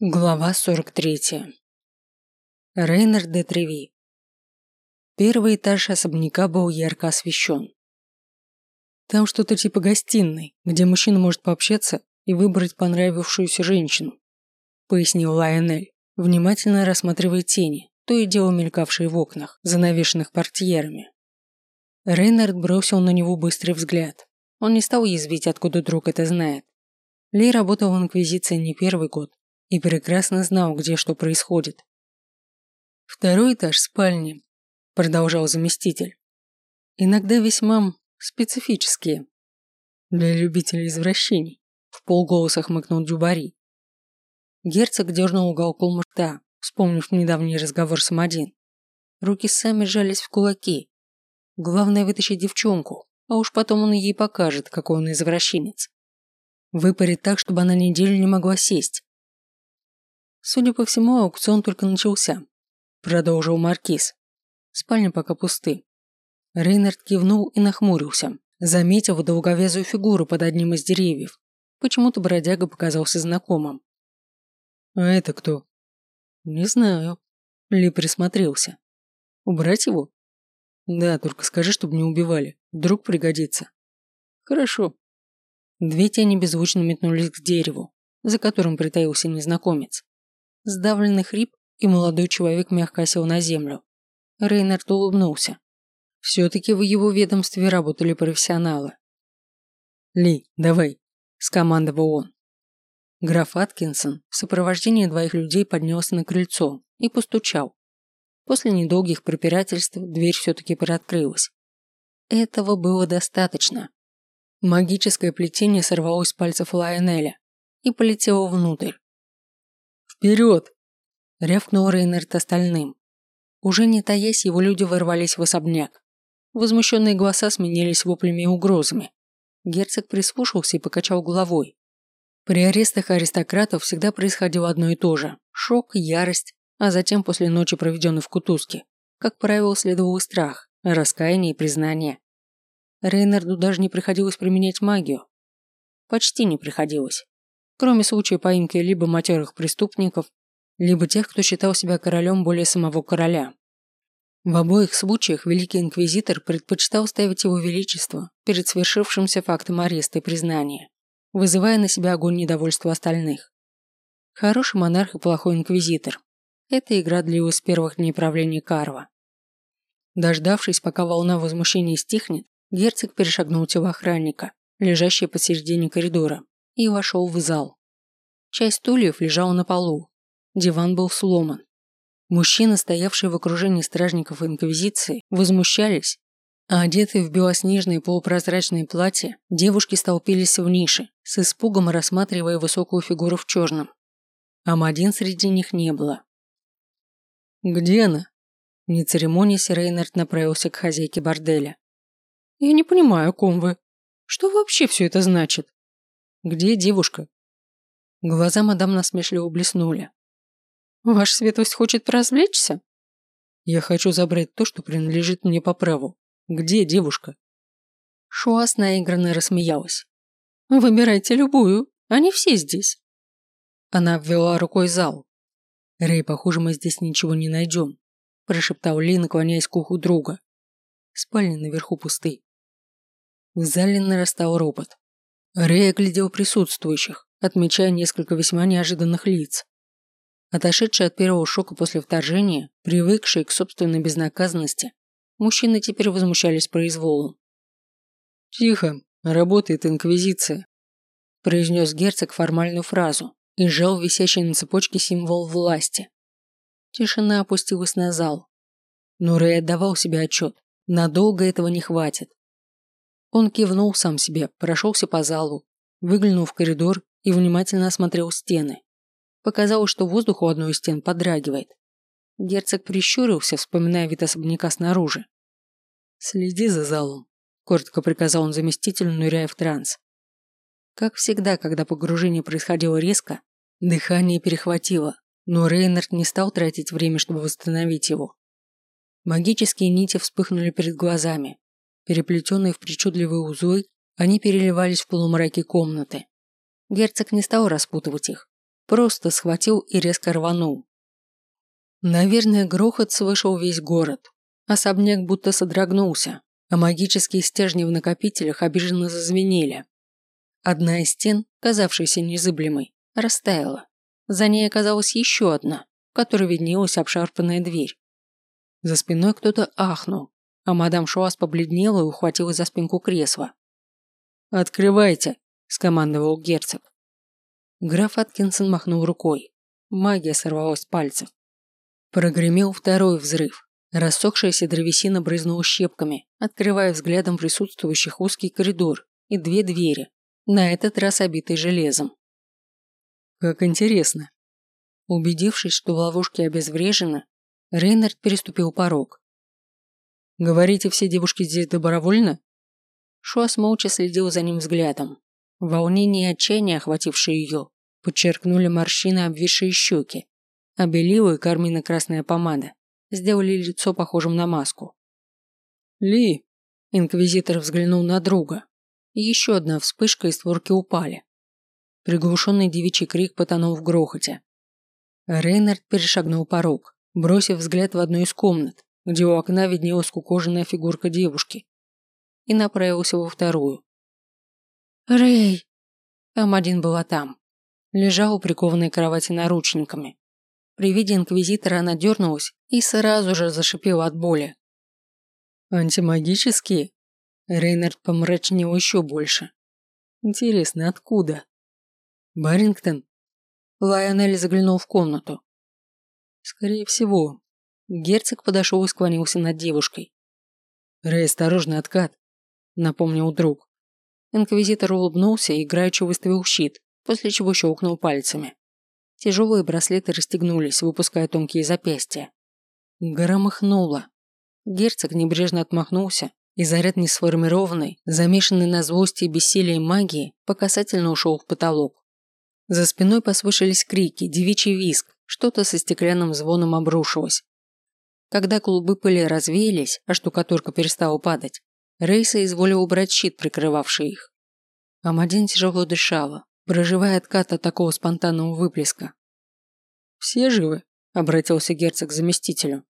Глава 43. Рейнер де Треви. Первый этаж особняка был ярко освещен. Там что-то типа гостиной, где мужчина может пообщаться и выбрать понравившуюся женщину, пояснил Лайонель, внимательно рассматривая тени, то и дело мелькавшие в окнах, занавешенных портьерами. Рейнард бросил на него быстрый взгляд. Он не стал язвить, откуда друг это знает. Ли работал в Инквизиции не первый год и прекрасно знал, где что происходит. «Второй этаж спальни», – продолжал заместитель. «Иногда весьма специфические. Для любителей извращений», – в полголоса хмыкнул Дюбари. Герцог дернул уголком рта, вспомнив недавний разговор с Мадин. Руки сами сжались в кулаки. Главное вытащить девчонку, а уж потом он ей покажет, какой он извращенец. Выпарит так, чтобы она неделю не могла сесть. Судя по всему, аукцион только начался. Продолжил Маркиз. Спальни пока пусты. Рейнард кивнул и нахмурился, заметив долговязую фигуру под одним из деревьев. Почему-то бродяга показался знакомым. «А это кто?» «Не знаю». Ли присмотрелся. «Убрать его?» «Да, только скажи, чтобы не убивали. Вдруг пригодится». «Хорошо». Две тени беззвучно метнулись к дереву, за которым притаился незнакомец. Сдавленный хрип, и молодой человек мягко сел на землю. Рейнард улыбнулся. Все-таки в его ведомстве работали профессионалы. «Ли, давай», – скомандовал он. Граф Аткинсон в сопровождении двоих людей поднялся на крыльцо и постучал. После недолгих препирательств дверь все-таки приоткрылась. Этого было достаточно. Магическое плетение сорвалось с пальцев Лайонеля и полетело внутрь. «Вперед!» – рявкнул Рейнард остальным. Уже не таясь, его люди ворвались в особняк. Возмущенные голоса сменились воплями и угрозами. Герцог прислушался и покачал головой. При арестах аристократов всегда происходило одно и то же – шок, ярость, а затем после ночи, проведенной в Кутузке, как правило, следовал страх, раскаяние и признание. Рейнарду даже не приходилось применять магию. Почти не приходилось кроме случая поимки либо матерых преступников, либо тех, кто считал себя королем более самого короля. В обоих случаях Великий Инквизитор предпочитал ставить его величество перед свершившимся фактом ареста и признания, вызывая на себя огонь недовольства остальных. Хороший монарх и плохой инквизитор. Эта игра длилась с первых дней правления Карва. Дождавшись, пока волна возмущения стихнет, герцог перешагнул тело охранника, лежащее посередине коридора, и вошел в зал. Часть стульев лежала на полу. Диван был сломан. Мужчины, стоявшие в окружении стражников Инквизиции, возмущались, а одетые в белоснежные полупрозрачные платья, девушки столпились в нише, с испугом рассматривая высокую фигуру в черном. Амадин среди них не было. «Где она?» Не церемонясь, Рейнард направился к хозяйке борделя. «Я не понимаю, ком вы. Что вообще все это значит?» Где девушка?» Глаза мадам насмешливо блеснули. «Ваша светлость хочет развлечься?» «Я хочу забрать то, что принадлежит мне по праву. Где девушка?» Шуас наигранно рассмеялась. «Выбирайте любую, они все здесь». Она обвела рукой зал. «Рэй, похоже, мы здесь ничего не найдем», прошептал Ли, наклоняясь к уху друга. Спальни наверху пусты. В зале нарастал ропот. Рэй оглядел присутствующих, отмечая несколько весьма неожиданных лиц. Отошедшие от первого шока после вторжения, привыкшие к собственной безнаказанности, мужчины теперь возмущались произволом. «Тихо, работает Инквизиция», – произнес герцог формальную фразу и сжал висящий на цепочке символ власти. Тишина опустилась на зал. Но Рэй отдавал себе отчет, надолго этого не хватит. Он кивнул сам себе, прошелся по залу, выглянул в коридор и внимательно осмотрел стены. Показалось, что воздух у одной из стен подрагивает. Герцог прищурился, вспоминая вид особняка снаружи. «Следи за залом», – коротко приказал он заместителю, ныряя в транс. Как всегда, когда погружение происходило резко, дыхание перехватило, но Рейнард не стал тратить время, чтобы восстановить его. Магические нити вспыхнули перед глазами, Переплетенные в причудливые узлы, они переливались в полумраке комнаты. Герцог не стал распутывать их. просто схватил и резко рванул. Наверное, грохот слышал весь город. Особняк будто содрогнулся, а магические стержни в накопителях обиженно зазвенели. Одна из стен, казавшаяся незыблемой, растаяла. За ней оказалась еще одна, в которой виднелась обшарпанная дверь. За спиной кто-то ахнул, а мадам Шуас побледнела и ухватилась за спинку кресла. «Открывайте!» – скомандовал герцог. Граф Аткинсон махнул рукой. Магия сорвалась с пальцев. Прогремел второй взрыв. Рассохшаяся древесина брызнула щепками, открывая взглядом присутствующих узкий коридор и две двери, на этот раз обитые железом. Как интересно. Убедившись, что в ловушке обезврежено, Рейнард переступил порог. «Говорите, все девушки здесь добровольно?» Шуас молча следил за ним взглядом. Волнение и отчаяние, охватившие ее, подчеркнули морщины, обвисшие щеки, а белила и кармино-красная помада сделали лицо похожим на маску. «Ли!» – инквизитор взглянул на друга. Еще одна вспышка и створки упали. Приглушенный девичий крик потонул в грохоте. Рейнард перешагнул порог, бросив взгляд в одну из комнат, где у окна виднелась скукоженная фигурка девушки, и направился во вторую. «Рэй!» Амадин была там. Лежал прикованной к кровати наручниками. При виде инквизитора она дернулась и сразу же зашипела от боли. «Антимагические?» Рейнард помрачнел еще больше. «Интересно, откуда?» «Барингтон?» Лайонель заглянул в комнату. «Скорее всего». Герцог подошел и склонился над девушкой. «Рэй, осторожно, откат», — напомнил друг. Инквизитор улыбнулся и играючи выставил щит, после чего щелкнул пальцами. Тяжелые браслеты расстегнулись, выпуская тонкие запястья. Громыхнуло. Герцог небрежно отмахнулся, и заряд несформированной, замешанный на злости и бессилии магии, по касательно ушел в потолок. За спиной послышались крики, девичий визг, что-то со стеклянным звоном обрушилось. Когда клубы пыли развеялись, а штукатурка перестала падать, Рейса изволил убрать щит, прикрывавший их. Амадин тяжело дышала, проживая откат от такого спонтанного выплеска. «Все живы?» – обратился герцог к заместителю.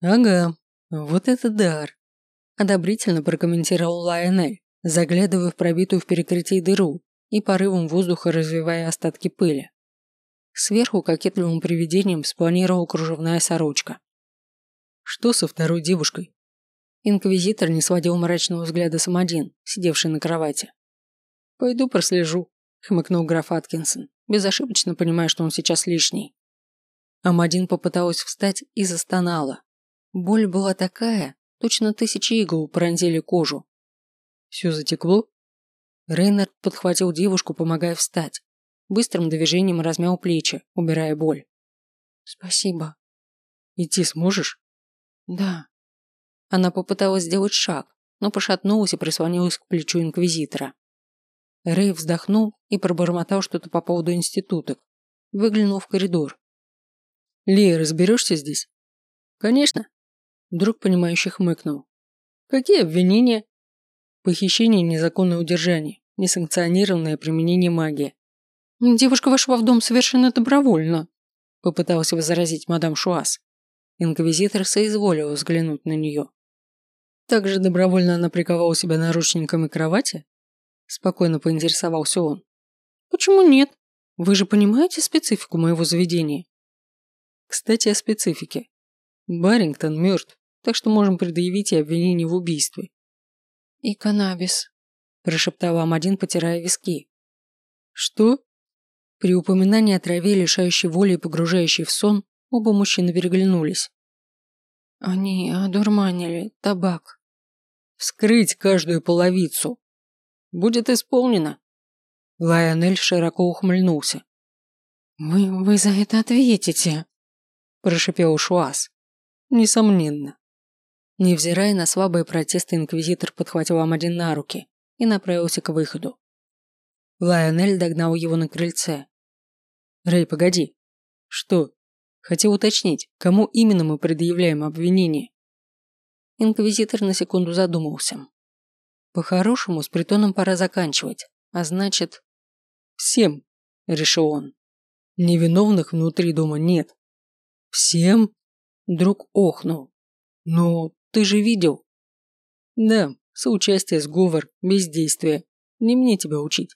«Ага, вот это дар!» – одобрительно прокомментировал Лайонель, заглядывая в пробитую в перекрытии дыру и порывом воздуха развивая остатки пыли. Сверху кокетливым привидением спланировала кружевная сорочка. «Что со второй девушкой?» Инквизитор не сводил мрачного взгляда с Амадин, сидевший на кровати. «Пойду прослежу», – хмыкнул граф Аткинсон, безошибочно понимая, что он сейчас лишний. Амадин попыталась встать и застонала. Боль была такая, точно тысячи игл пронзили кожу. Все затекло? Рейнард подхватил девушку, помогая встать. Быстрым движением размял плечи, убирая боль. «Спасибо». «Идти сможешь?» «Да». Она попыталась сделать шаг, но пошатнулась и прислонилась к плечу инквизитора. Рэй вздохнул и пробормотал что-то по поводу институток. Выглянул в коридор. «Ли, разберешься здесь?» «Конечно». Друг, понимающий, хмыкнул. «Какие обвинения?» «Похищение, незаконное удержание, несанкционированное применение магии». «Девушка вошла в дом совершенно добровольно», попыталась возразить мадам Шуас. Инквизитор соизволил взглянуть на нее. «Так же добровольно она приковала себя наручниками кровати?» Спокойно поинтересовался он. «Почему нет? Вы же понимаете специфику моего заведения?» «Кстати, о специфике. Барингтон мертв, так что можем предъявить и обвинение в убийстве». «И каннабис», – прошептала Амадин, потирая виски. «Что?» При упоминании о траве, лишающей воли и погружающей в сон, оба мужчины переглянулись. «Они одурманили табак». «Вскрыть каждую половицу», Будет исполнено. Лайонель широко ухмыльнулся. «Вы, вы за это ответите», – прошипел Шуас. «Несомненно». Невзирая на слабые протесты, инквизитор подхватил Амадин на руки и направился к выходу. Лайонель догнал его на крыльце. «Рэй, погоди». «Что?» «Хотел уточнить, кому именно мы предъявляем обвинение?» Инквизитор на секунду задумался. По-хорошему, с притоном пора заканчивать, а значит... Всем, решил он. Невиновных внутри дома нет. Всем? Друг охнул. Ну, ты же видел. Да, соучастие, сговор, бездействие. Не мне тебя учить.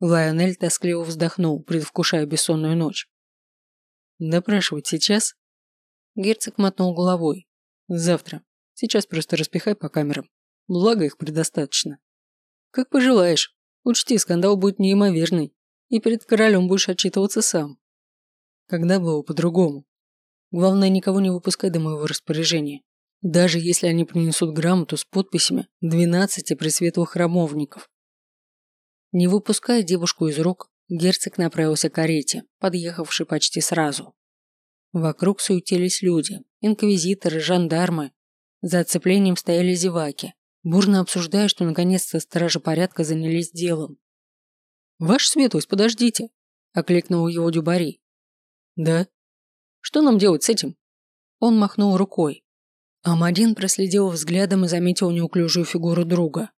Лайонель тоскливо вздохнул, предвкушая бессонную ночь. Допрашивать сейчас? Герцог мотнул головой. Завтра. Сейчас просто распихай по камерам. Благо их предостаточно. Как пожелаешь. Учти, скандал будет неимоверный. И перед королем будешь отчитываться сам. Когда было по-другому. Главное, никого не выпускай до моего распоряжения. Даже если они принесут грамоту с подписями 12 пресветлых храмовников. Не выпуская девушку из рук, герцог направился к карете, подъехавшей почти сразу. Вокруг суетились люди, инквизиторы, жандармы. За оцеплением стояли зеваки, бурно обсуждая, что наконец-то стражи порядка занялись делом. «Ваша светлость, подождите!» – окликнул его Дюбари. «Да? Что нам делать с этим?» Он махнул рукой. Амадин проследил взглядом и заметил неуклюжую фигуру друга.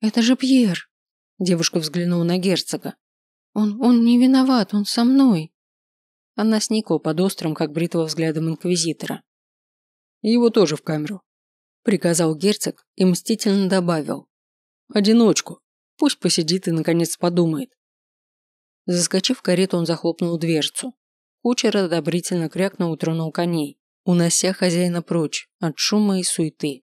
«Это же Пьер!» Девушка взглянула на герцога. «Он... он не виноват, он со мной!» Она сникла под острым, как бритва взглядом инквизитора. «Его тоже в камеру», – приказал герцог и мстительно добавил. «Одиночку. Пусть посидит и, наконец, подумает». Заскочив в карету, он захлопнул дверцу. Кучер одобрительно крякнул и тронул коней, унося хозяина прочь от шума и суеты.